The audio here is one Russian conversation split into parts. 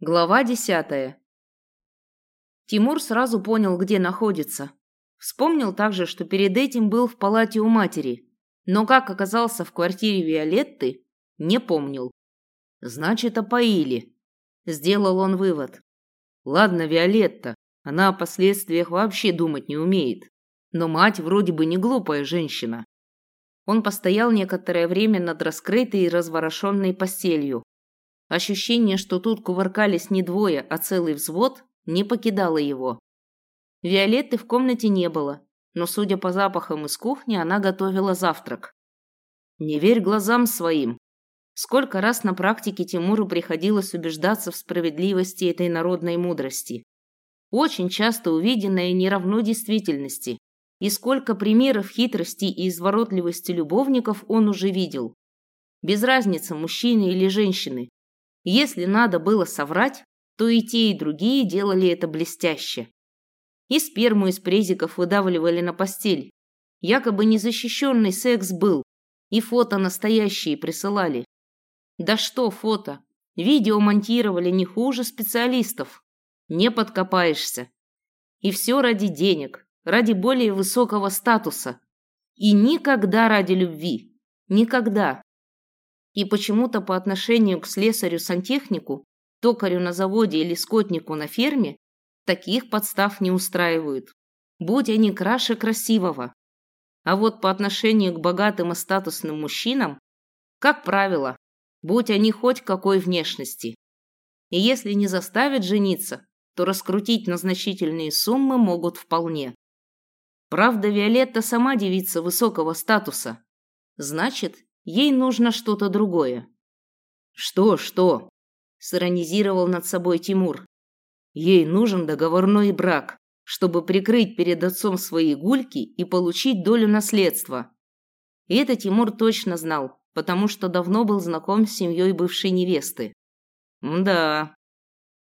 Глава десятая. Тимур сразу понял, где находится. Вспомнил также, что перед этим был в палате у матери, но как оказался в квартире Виолетты, не помнил. Значит, опоили. Сделал он вывод. Ладно, Виолетта, она о последствиях вообще думать не умеет. Но мать вроде бы не глупая женщина. Он постоял некоторое время над раскрытой и разворошенной постелью, Ощущение, что тут кувыркались не двое, а целый взвод, не покидало его. Виолетты в комнате не было, но, судя по запахам из кухни, она готовила завтрак. Не верь глазам своим. Сколько раз на практике Тимуру приходилось убеждаться в справедливости этой народной мудрости. Очень часто увиденное не равно действительности. И сколько примеров хитрости и изворотливости любовников он уже видел. Без разницы, мужчины или женщины, если надо было соврать, то и те, и другие делали это блестяще. И сперму из презиков выдавливали на постель. Якобы незащищенный секс был, и фото настоящие присылали. Да что фото? Видео монтировали не хуже специалистов. Не подкопаешься. И все ради денег, ради более высокого статуса. И никогда ради любви. Никогда. И почему-то по отношению к слесарю-сантехнику, токарю на заводе или скотнику на ферме таких подстав не устраивают. Будь они краше красивого. А вот по отношению к богатым и статусным мужчинам, как правило, будь они хоть какой внешности. И если не заставят жениться, то раскрутить на значительные суммы могут вполне. Правда, Виолетта сама девица высокого статуса. Значит, Ей нужно что-то другое. Что, что? Сиронизировал над собой Тимур. Ей нужен договорной брак, чтобы прикрыть перед отцом свои гульки и получить долю наследства. И это Тимур точно знал, потому что давно был знаком с семьей бывшей невесты. Да.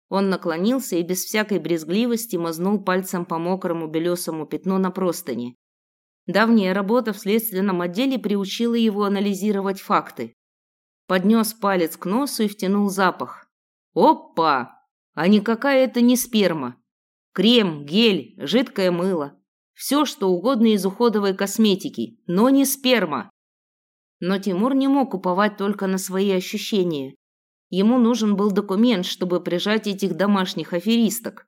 Он наклонился и без всякой брезгливости мазнул пальцем по мокрому белесому пятну на простыни. Давняя работа в следственном отделе приучила его анализировать факты. Поднес палец к носу и втянул запах. Опа! А никакая это не сперма. Крем, гель, жидкое мыло. Все, что угодно из уходовой косметики, но не сперма. Но Тимур не мог уповать только на свои ощущения. Ему нужен был документ, чтобы прижать этих домашних аферисток.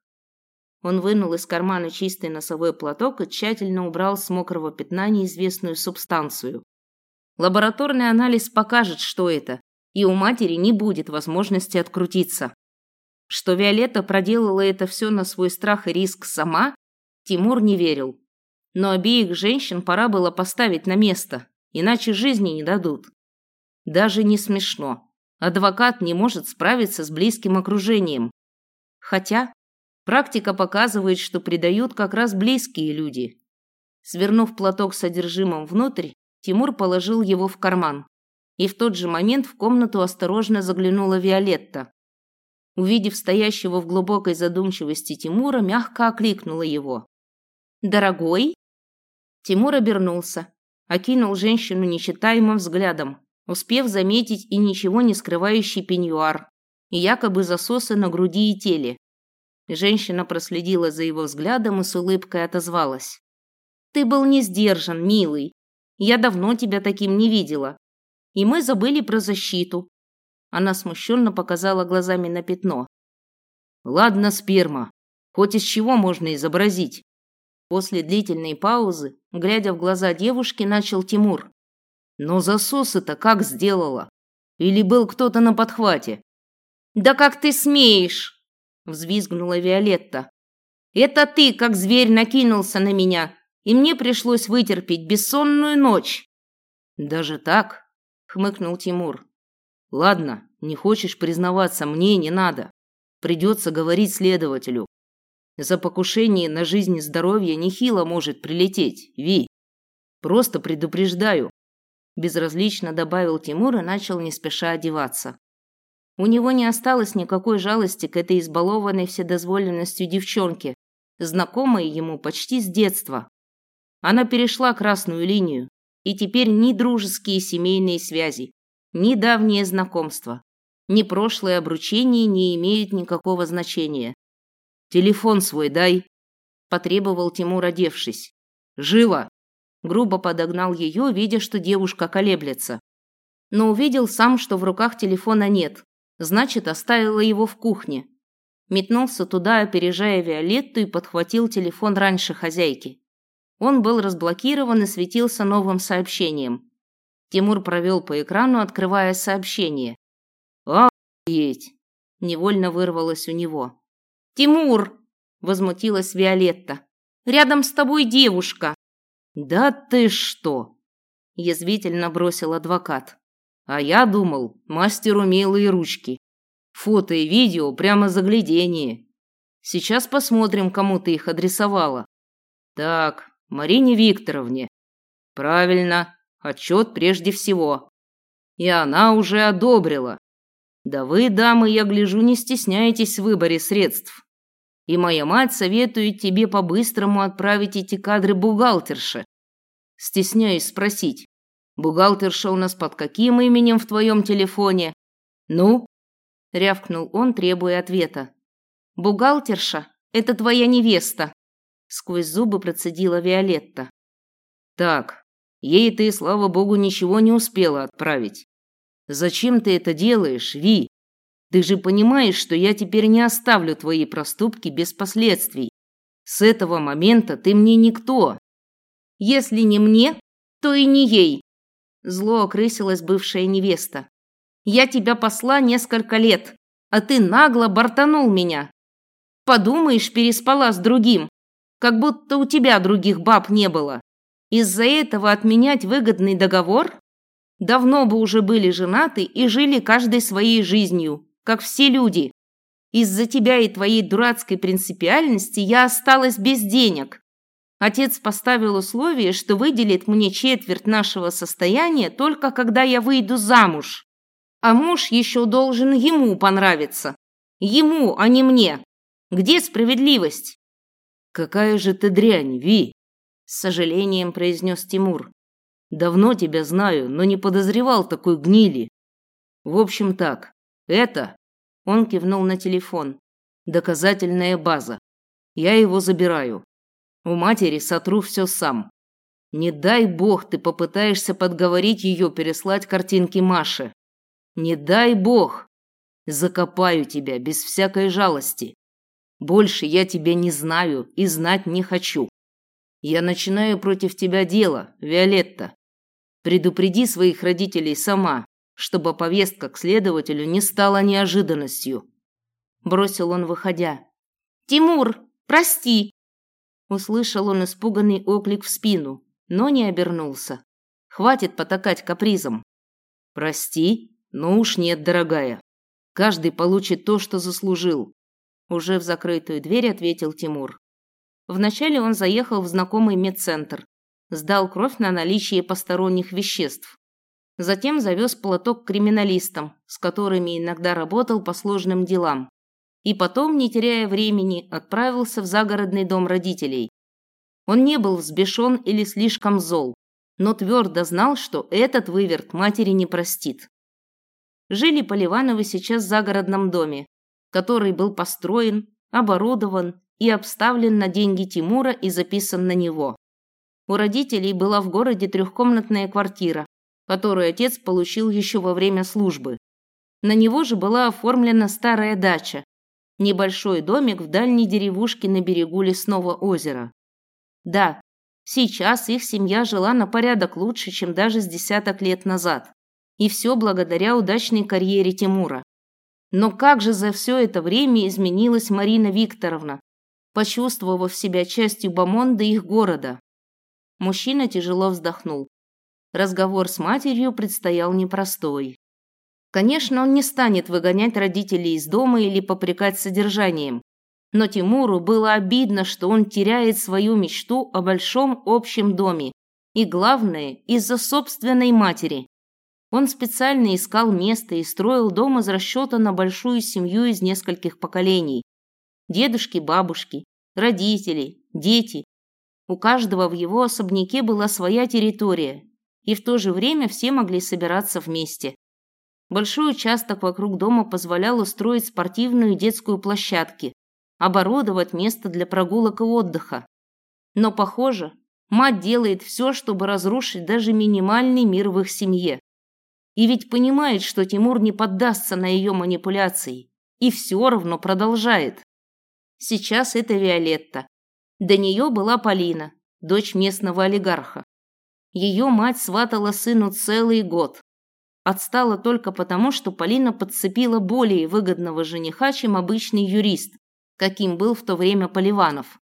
Он вынул из кармана чистый носовой платок и тщательно убрал с мокрого пятна неизвестную субстанцию. Лабораторный анализ покажет, что это, и у матери не будет возможности открутиться. Что Виолетта проделала это все на свой страх и риск сама, Тимур не верил. Но обеих женщин пора было поставить на место, иначе жизни не дадут. Даже не смешно. Адвокат не может справиться с близким окружением. Хотя Практика показывает, что предают как раз близкие люди. Свернув платок с содержимым внутрь, Тимур положил его в карман. И в тот же момент в комнату осторожно заглянула Виолетта. Увидев стоящего в глубокой задумчивости Тимура, мягко окликнула его. «Дорогой?» Тимур обернулся, окинул женщину нечитаемым взглядом, успев заметить и ничего не скрывающий пеньюар, и якобы засосы на груди и теле. Женщина проследила за его взглядом и с улыбкой отозвалась. «Ты был не сдержан, милый. Я давно тебя таким не видела. И мы забыли про защиту». Она смущенно показала глазами на пятно. «Ладно, сперма. Хоть из чего можно изобразить?» После длительной паузы, глядя в глаза девушки, начал Тимур. «Но засосы-то как сделала? Или был кто-то на подхвате?» «Да как ты смеешь!» Взвизгнула Виолетта. Это ты, как зверь, накинулся на меня, и мне пришлось вытерпеть бессонную ночь. Даже так? хмыкнул Тимур. Ладно, не хочешь признаваться, мне не надо. Придется говорить следователю. За покушение на жизнь и здоровье нехило может прилететь, Ви. Просто предупреждаю. Безразлично добавил Тимур и начал не спеша одеваться. У него не осталось никакой жалости к этой избалованной вседозволенностью девчонке, знакомой ему почти с детства. Она перешла красную линию, и теперь ни дружеские семейные связи, ни давние знакомства, Ни прошлое обручение не имеет никакого значения. «Телефон свой дай», – потребовал Тимур, одевшись. «Живо!» – грубо подогнал ее, видя, что девушка колеблется. Но увидел сам, что в руках телефона нет, значит, оставила его в кухне. Метнулся туда, опережая Виолетту, и подхватил телефон раньше хозяйки. Он был разблокирован и светился новым сообщением. Тимур провел по экрану, открывая сообщение. «Охуеть!» – невольно вырвалось у него. «Тимур!» – возмутилась Виолетта. «Рядом с тобой девушка!» «Да ты что!» – язвительно бросил адвокат. «А я думал, мастер умелые ручки. Фото и видео прямо заглядение. Сейчас посмотрим, кому ты их адресовала. Так, Марине Викторовне. Правильно, отчет прежде всего. И она уже одобрила. Да вы, дамы, я гляжу, не стесняетесь в выборе средств. И моя мать советует тебе по-быстрому отправить эти кадры бухгалтерше. Стесняюсь спросить, бухгалтерша у нас под каким именем в твоем телефоне? Ну? Рявкнул он, требуя ответа. Бухгалтерша, это твоя невеста. Сквозь зубы процедила Виолетта. Так, ей ты, слава богу, ничего не успела отправить. Зачем ты это делаешь, Ви? Ты же понимаешь, что я теперь не оставлю твои проступки без последствий. С этого момента ты мне никто. Если не мне, то и не ей. Зло окрысилась бывшая невеста. Я тебя посла несколько лет, а ты нагло бортанул меня. Подумаешь, переспала с другим, как будто у тебя других баб не было. Из-за этого отменять выгодный договор? Давно бы уже были женаты и жили каждой своей жизнью, как все люди. Из-за тебя и твоей дурацкой принципиальности я осталась без денег. Отец поставил условие, что выделит мне четверть нашего состояния только когда я выйду замуж. А муж еще должен ему понравиться. Ему, а не мне. Где справедливость? Какая же ты дрянь, Ви, с сожалением произнес Тимур. Давно тебя знаю, но не подозревал такой гнили. В общем так, это... Он кивнул на телефон. Доказательная база. Я его забираю. У матери сотру все сам. Не дай бог ты попытаешься подговорить ее переслать картинки Маше. Не дай бог. Закопаю тебя без всякой жалости. Больше я тебя не знаю и знать не хочу. Я начинаю против тебя дело, Виолетта. Предупреди своих родителей сама, чтобы повестка к следователю не стала неожиданностью. Бросил он, выходя. «Тимур, прости!» Услышал он испуганный оклик в спину, но не обернулся. Хватит потакать капризом. «Прости? Ну уж нет, дорогая. Каждый получит то, что заслужил». Уже в закрытую дверь ответил Тимур. Вначале он заехал в знакомый медцентр, сдал кровь на наличие посторонних веществ. Затем завез платок к криминалистам, с которыми иногда работал по сложным делам. И потом, не теряя времени, отправился в загородный дом родителей. Он не был взбешен или слишком зол, но твердо знал, что этот выверт матери не простит. Жили Поливановы сейчас в загородном доме, который был построен, оборудован и обставлен на деньги Тимура и записан на него. У родителей была в городе трехкомнатная квартира, которую отец получил еще во время службы. На него же была оформлена старая дача, небольшой домик в дальней деревушке на берегу лесного озера. Да, сейчас их семья жила на порядок лучше, чем даже с десяток лет назад. И все благодаря удачной карьере Тимура. Но как же за все это время изменилась Марина Викторовна, почувствовав себя частью Бамонда их города. Мужчина тяжело вздохнул. Разговор с матерью предстоял непростой. Конечно, он не станет выгонять родителей из дома или попрекать содержанием. Но Тимуру было обидно, что он теряет свою мечту о большом общем доме. И главное, из-за собственной матери. Он специально искал место и строил дом из расчета на большую семью из нескольких поколений. Дедушки, бабушки, родители, дети у каждого в его особняке была своя территория, и в то же время все могли собираться вместе. Большой участок вокруг дома позволял устроить спортивную и детскую площадки, оборудовать место для прогулок и отдыха. Но, похоже, мать делает все, чтобы разрушить даже минимальный мир в их семье. И ведь понимает, что Тимур не поддастся на ее манипуляции, и все равно продолжает. Сейчас это Виолетта. До нее была Полина, дочь местного олигарха. Ее мать сватала сыну целый год. Отстала только потому, что Полина подцепила более выгодного жениха, чем обычный юрист, каким был в то время Поливанов.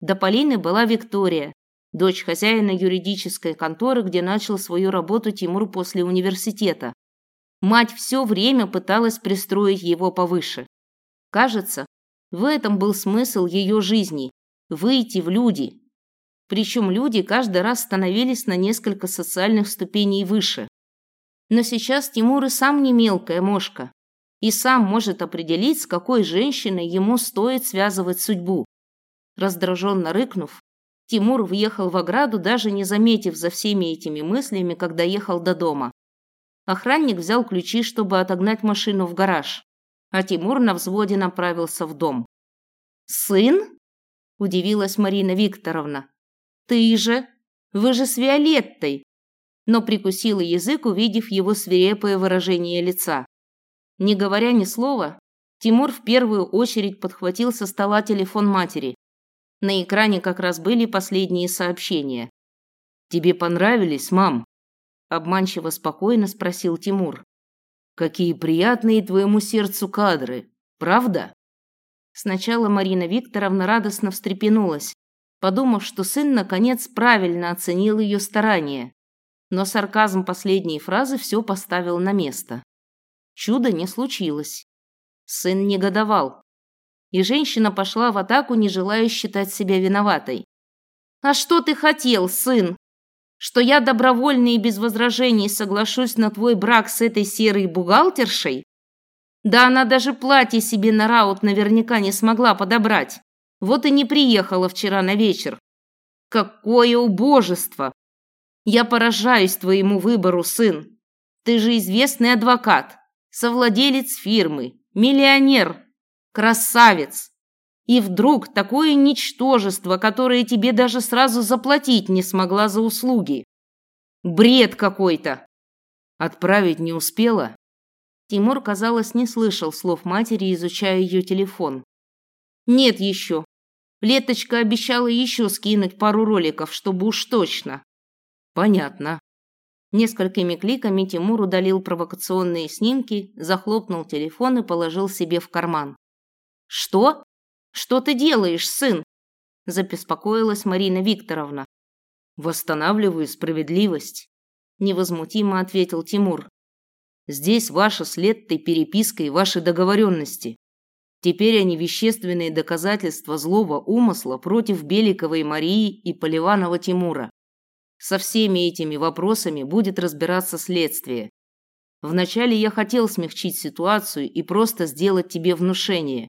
До Полины была Виктория, дочь хозяина юридической конторы, где начал свою работу Тимур после университета. Мать все время пыталась пристроить его повыше. Кажется, в этом был смысл ее жизни – выйти в люди. Причем люди каждый раз становились на несколько социальных ступеней выше. Но сейчас Тимур и сам не мелкая мошка. И сам может определить, с какой женщиной ему стоит связывать судьбу. Раздраженно рыкнув, Тимур въехал в ограду, даже не заметив за всеми этими мыслями, когда ехал до дома. Охранник взял ключи, чтобы отогнать машину в гараж, а Тимур на взводе направился в дом. «Сын?» – удивилась Марина Викторовна. «Ты же? Вы же с Виолеттой!» Но прикусила язык, увидев его свирепое выражение лица. Не говоря ни слова, Тимур в первую очередь подхватил со стола телефон матери. На экране как раз были последние сообщения. «Тебе понравились, мам?» Обманчиво спокойно спросил Тимур. «Какие приятные твоему сердцу кадры, правда?» Сначала Марина Викторовна радостно встрепенулась, подумав, что сын наконец правильно оценил ее старания. Но сарказм последней фразы все поставил на место. Чуда не случилось. Сын негодовал и женщина пошла в атаку, не желая считать себя виноватой. «А что ты хотел, сын? Что я добровольно и без возражений соглашусь на твой брак с этой серой бухгалтершей? Да она даже платье себе на раут наверняка не смогла подобрать. Вот и не приехала вчера на вечер. Какое убожество! Я поражаюсь твоему выбору, сын. Ты же известный адвокат, совладелец фирмы, миллионер, Красавец! И вдруг такое ничтожество, которое тебе даже сразу заплатить не смогла за услуги. Бред какой-то. Отправить не успела? Тимур, казалось, не слышал слов матери, изучая ее телефон. Нет еще. Леточка обещала еще скинуть пару роликов, чтобы уж точно. Понятно. Несколькими кликами Тимур удалил провокационные снимки, захлопнул телефон и положил себе в карман. «Что? Что ты делаешь, сын?» – забеспокоилась Марина Викторовна. «Восстанавливаю справедливость», – невозмутимо ответил Тимур. «Здесь ваша с Леттой переписка и ваши договоренности. Теперь они вещественные доказательства злого умысла против Беликовой Марии и Поливанова Тимура. Со всеми этими вопросами будет разбираться следствие. Вначале я хотел смягчить ситуацию и просто сделать тебе внушение,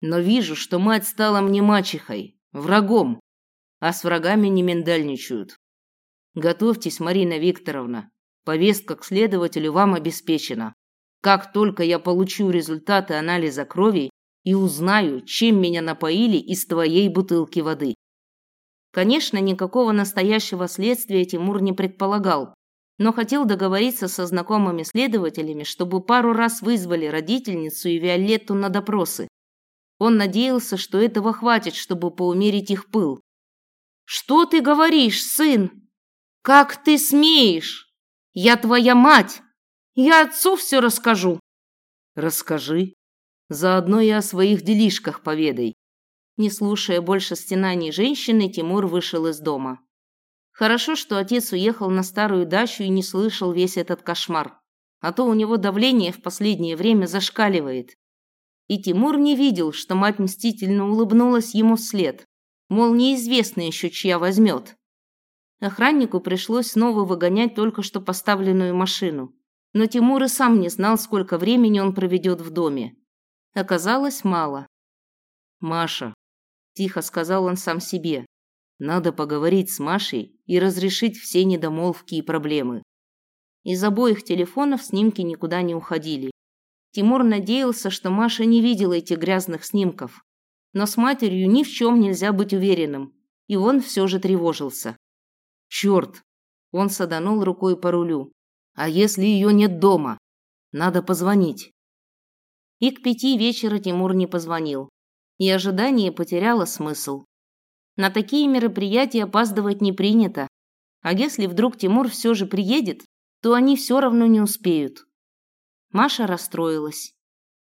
но вижу, что мать стала мне мачехой, врагом, а с врагами не миндальничают. Готовьтесь, Марина Викторовна. Повестка к следователю вам обеспечена. Как только я получу результаты анализа крови и узнаю, чем меня напоили из твоей бутылки воды. Конечно, никакого настоящего следствия Тимур не предполагал, но хотел договориться со знакомыми следователями, чтобы пару раз вызвали родительницу и Виолетту на допросы. Он надеялся, что этого хватит, чтобы поумерить их пыл. «Что ты говоришь, сын? Как ты смеешь? Я твоя мать! Я отцу все расскажу!» «Расскажи. Заодно и о своих делишках поведай». Не слушая больше стенаний женщины, Тимур вышел из дома. Хорошо, что отец уехал на старую дачу и не слышал весь этот кошмар. А то у него давление в последнее время зашкаливает. И Тимур не видел, что мать мстительно улыбнулась ему вслед. Мол, неизвестно еще, чья возьмет. Охраннику пришлось снова выгонять только что поставленную машину. Но Тимур и сам не знал, сколько времени он проведет в доме. Оказалось, мало. «Маша», – тихо сказал он сам себе, – «надо поговорить с Машей и разрешить все недомолвки и проблемы. Из обоих телефонов снимки никуда не уходили. Тимур надеялся, что Маша не видела этих грязных снимков. Но с матерью ни в чем нельзя быть уверенным, и он все же тревожился. «Черт!» – он саданул рукой по рулю. «А если ее нет дома? Надо позвонить». И к пяти вечера Тимур не позвонил, и ожидание потеряло смысл. На такие мероприятия опаздывать не принято, а если вдруг Тимур все же приедет, то они все равно не успеют. Маша расстроилась.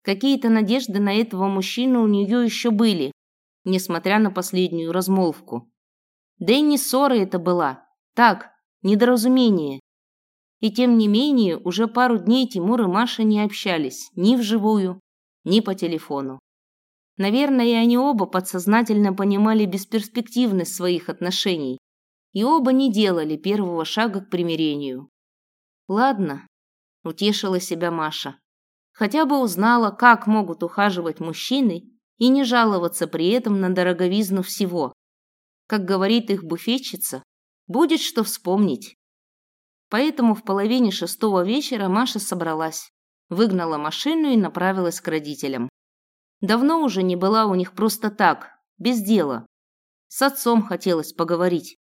Какие-то надежды на этого мужчину у нее еще были, несмотря на последнюю размолвку. Да и не ссора это была. Так, недоразумение. И тем не менее, уже пару дней Тимур и Маша не общались ни вживую, ни по телефону. Наверное, они оба подсознательно понимали бесперспективность своих отношений, и оба не делали первого шага к примирению. Ладно, утешила себя Маша. Хотя бы узнала, как могут ухаживать мужчины и не жаловаться при этом на дороговизну всего. Как говорит их буфетчица, будет что вспомнить. Поэтому в половине шестого вечера Маша собралась, выгнала машину и направилась к родителям. Давно уже не была у них просто так, без дела. С отцом хотелось поговорить.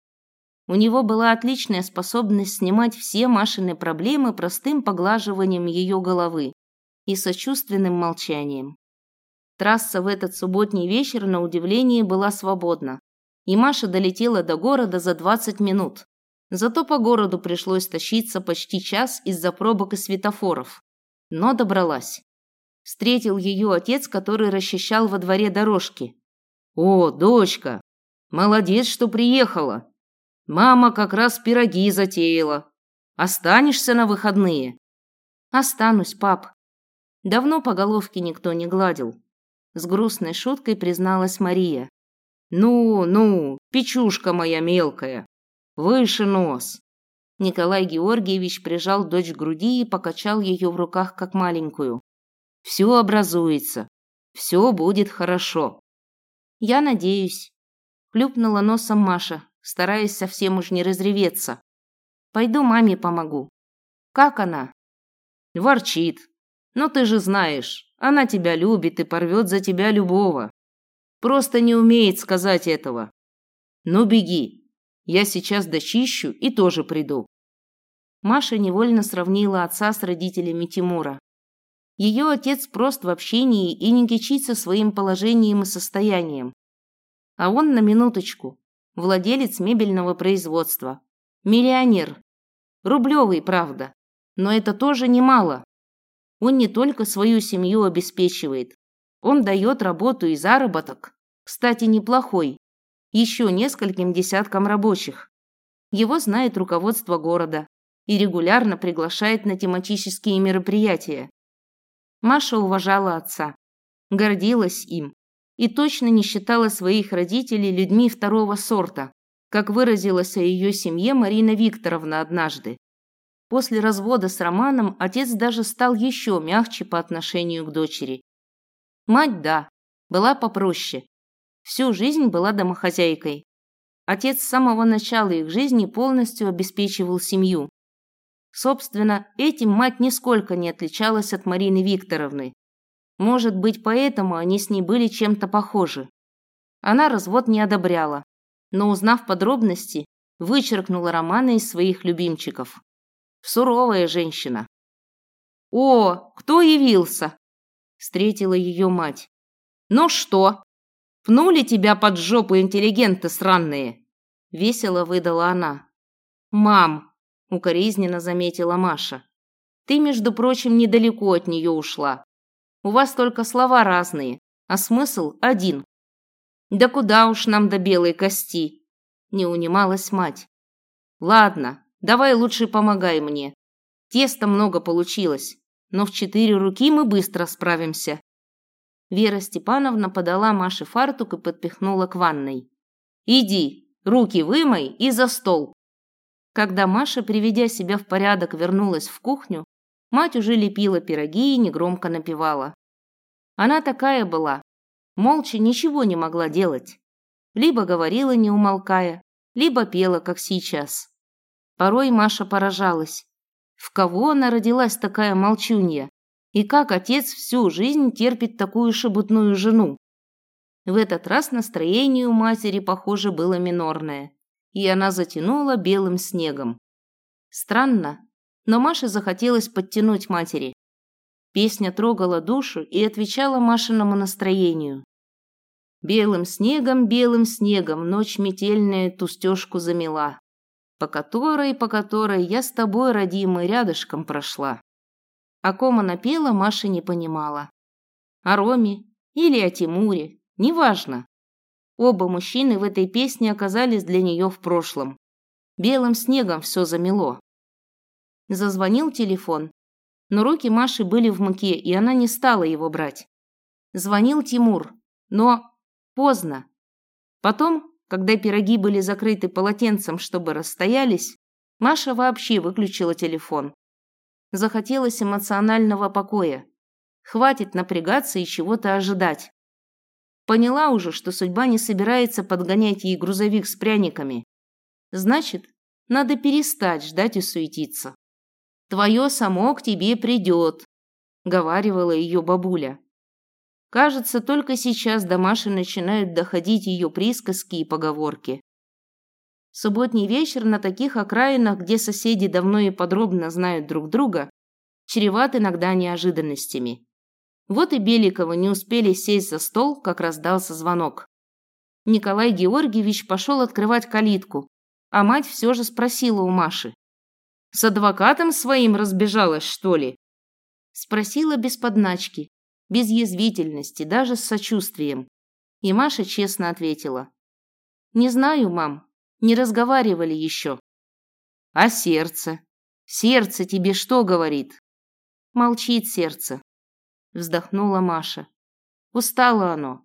У него была отличная способность снимать все Машины проблемы простым поглаживанием ее головы и сочувственным молчанием. Трасса в этот субботний вечер, на удивление, была свободна, и Маша долетела до города за 20 минут. Зато по городу пришлось тащиться почти час из-за пробок и светофоров. Но добралась. Встретил ее отец, который расчищал во дворе дорожки. «О, дочка! Молодец, что приехала!» Мама как раз пироги затеяла. Останешься на выходные? Останусь, пап. Давно по головке никто не гладил. С грустной шуткой призналась Мария. Ну, ну, печушка моя мелкая. Выше нос. Николай Георгиевич прижал дочь к груди и покачал ее в руках как маленькую. Все образуется. Все будет хорошо. Я надеюсь. Хлюпнула носом Маша, стараясь совсем уж не разреветься. Пойду маме помогу. Как она? Ворчит. Но ты же знаешь, она тебя любит и порвет за тебя любого. Просто не умеет сказать этого. Ну беги. Я сейчас дочищу и тоже приду. Маша невольно сравнила отца с родителями Тимура. Ее отец прост в общении и не кичится своим положением и состоянием. А он на минуточку владелец мебельного производства. Миллионер. Рублевый, правда. Но это тоже немало. Он не только свою семью обеспечивает. Он дает работу и заработок. Кстати, неплохой. Еще нескольким десяткам рабочих. Его знает руководство города и регулярно приглашает на тематические мероприятия. Маша уважала отца, гордилась им и точно не считала своих родителей людьми второго сорта, как выразилась о ее семье Марина Викторовна однажды. После развода с Романом отец даже стал еще мягче по отношению к дочери. Мать, да, была попроще. Всю жизнь была домохозяйкой. Отец с самого начала их жизни полностью обеспечивал семью. Собственно, этим мать нисколько не отличалась от Марины Викторовны. Может быть, поэтому они с ней были чем-то похожи. Она развод не одобряла, но, узнав подробности, вычеркнула Романа из своих любимчиков. Суровая женщина. «О, кто явился?» – встретила ее мать. «Ну что, пнули тебя под жопу интеллигенты сраные?» – весело выдала она. «Мам», – укоризненно заметила Маша, – «ты, между прочим, недалеко от нее ушла. У вас только слова разные, а смысл один. Да куда уж нам до белой кости? Не унималась мать. Ладно, давай лучше помогай мне. Теста много получилось, но в четыре руки мы быстро справимся. Вера Степановна подала Маше фартук и подпихнула к ванной. «Иди, руки вымой и за стол». Когда Маша, приведя себя в порядок, вернулась в кухню, Мать уже лепила пироги и негромко напевала. Она такая была, молча ничего не могла делать. Либо говорила, не умолкая, либо пела, как сейчас. Порой Маша поражалась. В кого она родилась такая молчунья? И как отец всю жизнь терпит такую шебутную жену? В этот раз настроение у матери, похоже, было минорное, и она затянула белым снегом. Странно, но Маше захотелось подтянуть матери. Песня трогала душу и отвечала Машиному настроению. Белым снегом, белым снегом ночь метельная ту стежку замела, по которой, по которой я с тобой, родимый, рядышком прошла. О ком она пела, Маша не понимала. О Роме или о Тимуре, неважно. Оба мужчины в этой песне оказались для нее в прошлом. Белым снегом все замело. Зазвонил телефон, но руки Маши были в муке, и она не стала его брать. Звонил Тимур, но Поздно. Потом, когда пироги были закрыты полотенцем, чтобы расстоялись, Маша вообще выключила телефон. Захотелось эмоционального покоя. Хватит напрягаться и чего-то ожидать. Поняла уже, что судьба не собирается подгонять ей грузовик с пряниками. Значит, надо перестать ждать и суетиться. «Твое само к тебе придет», – говаривала ее бабуля. Кажется, только сейчас до Маши начинают доходить ее присказки и поговорки. Субботний вечер на таких окраинах, где соседи давно и подробно знают друг друга, чреват иногда неожиданностями. Вот и Беликовы не успели сесть за стол, как раздался звонок. Николай Георгиевич пошел открывать калитку, а мать все же спросила у Маши. «С адвокатом своим разбежалась, что ли?» Спросила без подначки, без язвительности, даже с сочувствием. И Маша честно ответила. «Не знаю, мам, не разговаривали еще». «А сердце? Сердце тебе что говорит?» «Молчит сердце», – вздохнула Маша. «Устало оно.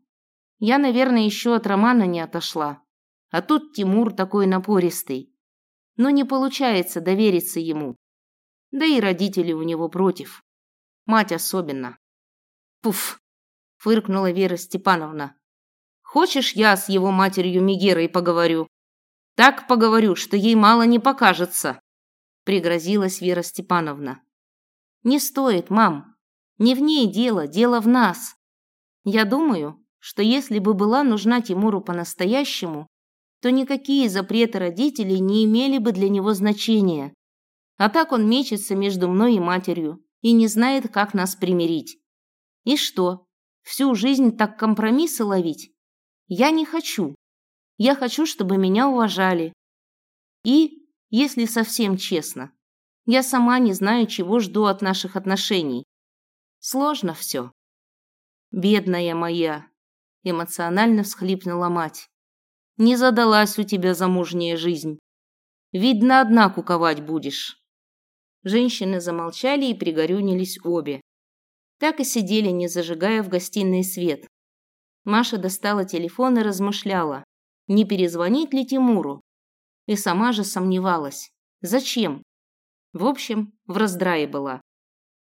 Я, наверное, еще от Романа не отошла. А тут Тимур такой напористый. Но не получается довериться ему. Да и родители у него против. Мать особенно. Пуф, фыркнула Вера Степановна. Хочешь, я с его матерью Мегерой поговорю? Так поговорю, что ей мало не покажется, пригрозилась Вера Степановна. Не стоит, мам. Не в ней дело, дело в нас. Я думаю, что если бы была нужна Тимуру по-настоящему, то никакие запреты родителей не имели бы для него значения. А так он мечется между мной и матерью и не знает, как нас примирить. И что, всю жизнь так компромиссы ловить? Я не хочу. Я хочу, чтобы меня уважали. И, если совсем честно, я сама не знаю, чего жду от наших отношений. Сложно все. Бедная моя, эмоционально всхлипнула мать. Не задалась у тебя замужняя жизнь. Видно, одна куковать будешь. Женщины замолчали и пригорюнились обе. Так и сидели, не зажигая в гостиной свет. Маша достала телефон и размышляла, не перезвонить ли Тимуру. И сама же сомневалась. Зачем? В общем, в раздрае была.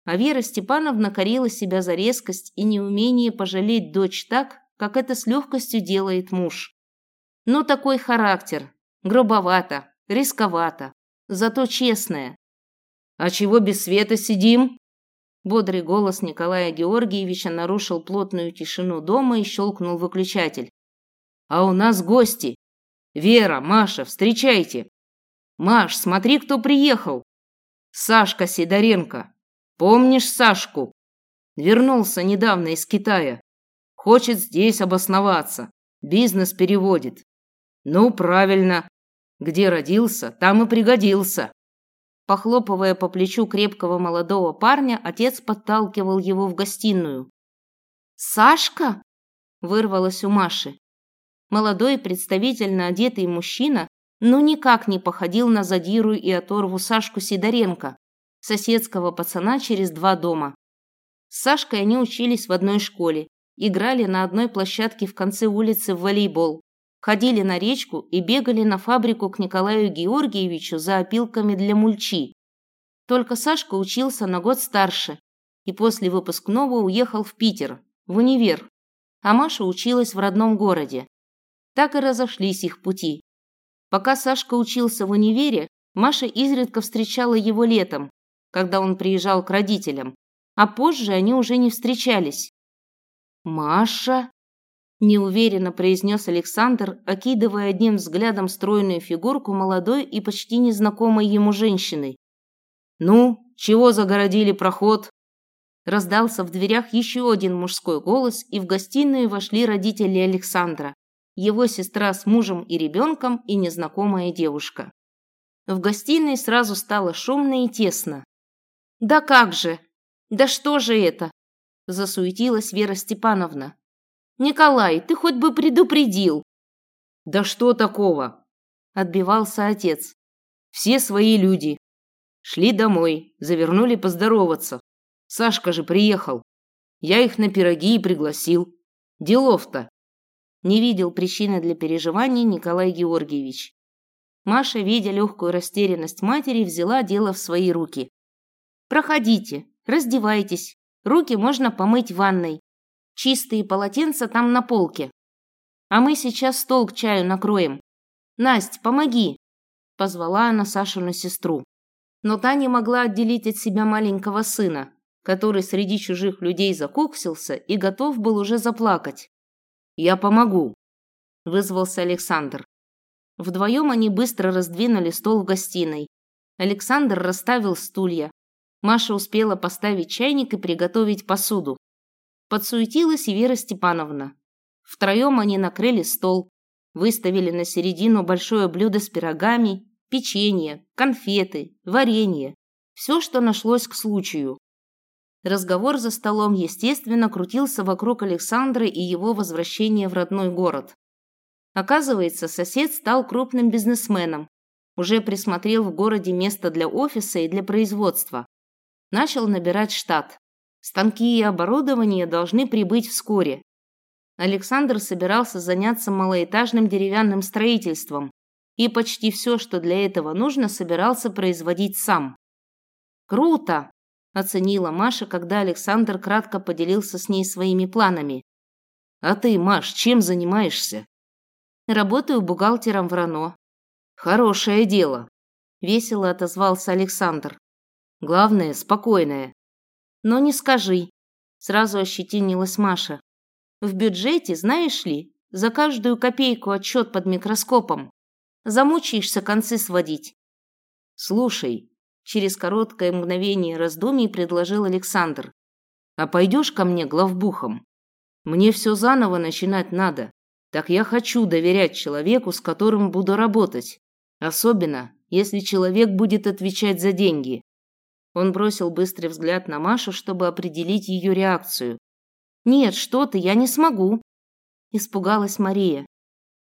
А Вера Степановна корила себя за резкость и неумение пожалеть дочь так, как это с легкостью делает муж. Ну, такой характер. Грубовато, рисковато, зато честная. «А чего без света сидим?» Бодрый голос Николая Георгиевича нарушил плотную тишину дома и щелкнул выключатель. «А у нас гости! Вера, Маша, встречайте! Маш, смотри, кто приехал! Сашка Сидоренко! Помнишь Сашку? Вернулся недавно из Китая. Хочет здесь обосноваться. Бизнес переводит. Ну, правильно. Где родился, там и пригодился. Похлопывая по плечу крепкого молодого парня, отец подталкивал его в гостиную. «Сашка?» – вырвалось у Маши. Молодой, представительно одетый мужчина, ну никак не походил на задиру и оторву Сашку Сидоренко, соседского пацана через два дома. С Сашкой они учились в одной школе, играли на одной площадке в конце улицы в волейбол, ходили на речку и бегали на фабрику к Николаю Георгиевичу за опилками для мульчи. Только Сашка учился на год старше и после выпускного уехал в Питер, в универ, а Маша училась в родном городе. Так и разошлись их пути. Пока Сашка учился в универе, Маша изредка встречала его летом, когда он приезжал к родителям, а позже они уже не встречались. «Маша?» – неуверенно произнес Александр, окидывая одним взглядом стройную фигурку молодой и почти незнакомой ему женщины. «Ну, чего загородили проход?» Раздался в дверях еще один мужской голос, и в гостиную вошли родители Александра, его сестра с мужем и ребенком и незнакомая девушка. В гостиной сразу стало шумно и тесно. «Да как же! Да что же это?» – засуетилась Вера Степановна. «Николай, ты хоть бы предупредил!» «Да что такого?» – отбивался отец. «Все свои люди. Шли домой, завернули поздороваться. Сашка же приехал. Я их на пироги и пригласил. Делов-то!» Не видел причины для переживаний Николай Георгиевич. Маша, видя легкую растерянность матери, взяла дело в свои руки. «Проходите, раздевайтесь. Руки можно помыть в ванной. Чистые полотенца там на полке. А мы сейчас стол к чаю накроем. Насть, помоги!» Позвала она Сашину сестру. Но та не могла отделить от себя маленького сына, который среди чужих людей закоксился и готов был уже заплакать. «Я помогу», – вызвался Александр. Вдвоем они быстро раздвинули стол в гостиной. Александр расставил стулья. Маша успела поставить чайник и приготовить посуду. Подсуетилась и Вера Степановна. Втроем они накрыли стол, выставили на середину большое блюдо с пирогами, печенье, конфеты, варенье. Все, что нашлось к случаю. Разговор за столом, естественно, крутился вокруг Александра и его возвращения в родной город. Оказывается, сосед стал крупным бизнесменом, уже присмотрел в городе место для офиса и для производства. Начал набирать штат. Станки и оборудование должны прибыть вскоре. Александр собирался заняться малоэтажным деревянным строительством, и почти все, что для этого нужно, собирался производить сам. «Круто!» оценила Маша, когда Александр кратко поделился с ней своими планами. А ты, Маш, чем занимаешься? Работаю бухгалтером в РАНО. Хорошее дело, весело отозвался Александр. Главное, спокойное. Но не скажи, сразу ощетинилась Маша. В бюджете, знаешь ли, за каждую копейку отчет под микроскопом. Замучаешься концы сводить. Слушай, Через короткое мгновение раздумий предложил Александр. «А пойдешь ко мне главбухом? Мне все заново начинать надо. Так я хочу доверять человеку, с которым буду работать. Особенно, если человек будет отвечать за деньги». Он бросил быстрый взгляд на Машу, чтобы определить ее реакцию. «Нет, что ты, я не смогу», – испугалась Мария.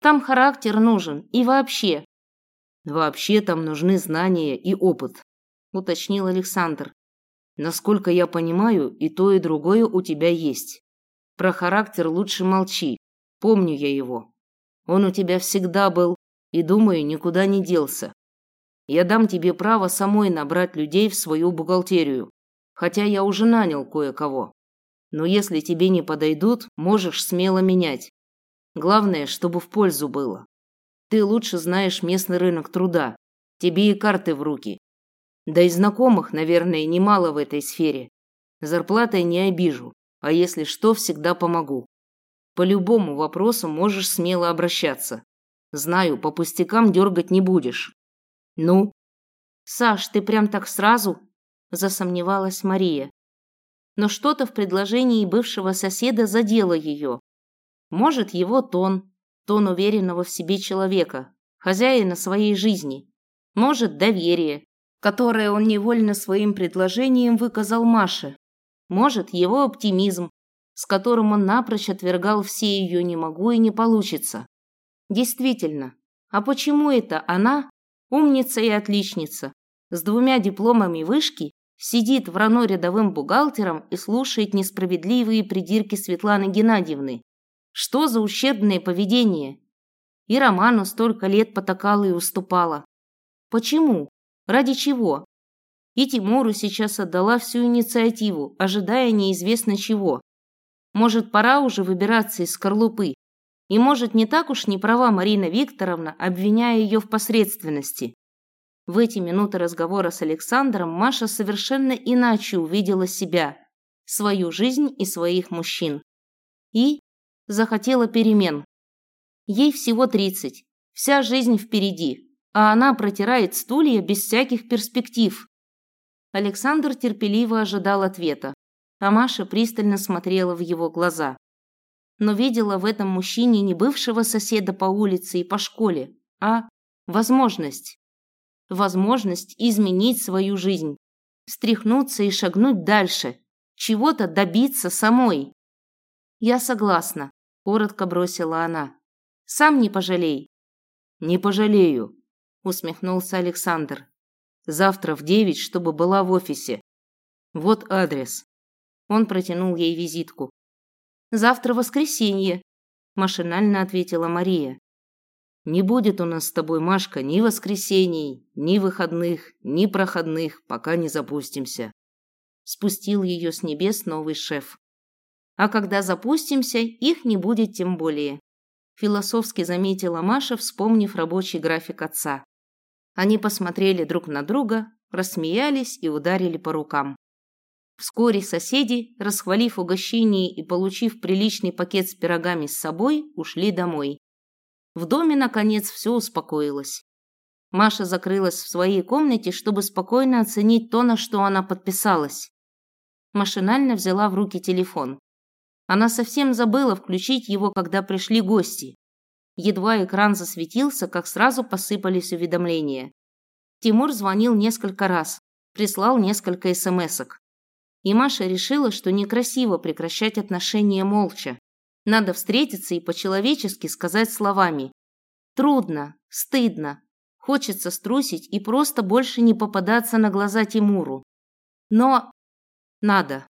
«Там характер нужен и вообще». «Вообще там нужны знания и опыт», – уточнил Александр. «Насколько я понимаю, и то, и другое у тебя есть. Про характер лучше молчи. Помню я его. Он у тебя всегда был, и, думаю, никуда не делся. Я дам тебе право самой набрать людей в свою бухгалтерию, хотя я уже нанял кое-кого. Но если тебе не подойдут, можешь смело менять. Главное, чтобы в пользу было. Ты лучше знаешь местный рынок труда. Тебе и карты в руки. Да и знакомых, наверное, немало в этой сфере. Зарплатой не обижу, а если что, всегда помогу. По любому вопросу можешь смело обращаться. Знаю, по пустякам дергать не будешь. Ну? Саш, ты прям так сразу? Засомневалась Мария. Но что-то в предложении бывшего соседа задело ее. Может, его тон, тон уверенного в себе человека, хозяина своей жизни. Может, доверие, которое он невольно своим предложением выказал Маше. Может, его оптимизм, с которым он напрочь отвергал все ее «не могу» и «не получится». Действительно, а почему это она, умница и отличница, с двумя дипломами вышки, сидит в рано рядовым бухгалтером и слушает несправедливые придирки Светланы Геннадьевны? Что за ущербное поведение? И Роману столько лет потакала и уступала. Почему? Ради чего? И Тимуру сейчас отдала всю инициативу, ожидая неизвестно чего. Может, пора уже выбираться из скорлупы. И может, не так уж не права Марина Викторовна, обвиняя ее в посредственности. В эти минуты разговора с Александром Маша совершенно иначе увидела себя, свою жизнь и своих мужчин. И захотела перемен. Ей всего 30, вся жизнь впереди, а она протирает стулья без всяких перспектив. Александр терпеливо ожидал ответа, а Маша пристально смотрела в его глаза. Но видела в этом мужчине не бывшего соседа по улице и по школе, а возможность. Возможность изменить свою жизнь, встряхнуться и шагнуть дальше, чего-то добиться самой. «Я согласна», – коротко бросила она. «Сам не пожалей». «Не пожалею», – усмехнулся Александр. «Завтра в девять, чтобы была в офисе. Вот адрес». Он протянул ей визитку. «Завтра воскресенье», – машинально ответила Мария. «Не будет у нас с тобой, Машка, ни воскресений, ни выходных, ни проходных, пока не запустимся». Спустил ее с небес новый шеф. «А когда запустимся, их не будет тем более», – философски заметила Маша, вспомнив рабочий график отца. Они посмотрели друг на друга, рассмеялись и ударили по рукам. Вскоре соседи, расхвалив угощение и получив приличный пакет с пирогами с собой, ушли домой. В доме, наконец, все успокоилось. Маша закрылась в своей комнате, чтобы спокойно оценить то, на что она подписалась. Машинально взяла в руки телефон. Она совсем забыла включить его, когда пришли гости. Едва экран засветился, как сразу посыпались уведомления. Тимур звонил несколько раз, прислал несколько смс-ок. И Маша решила, что некрасиво прекращать отношения молча. Надо встретиться и по-человечески сказать словами. Трудно, стыдно, хочется струсить и просто больше не попадаться на глаза Тимуру. Но надо.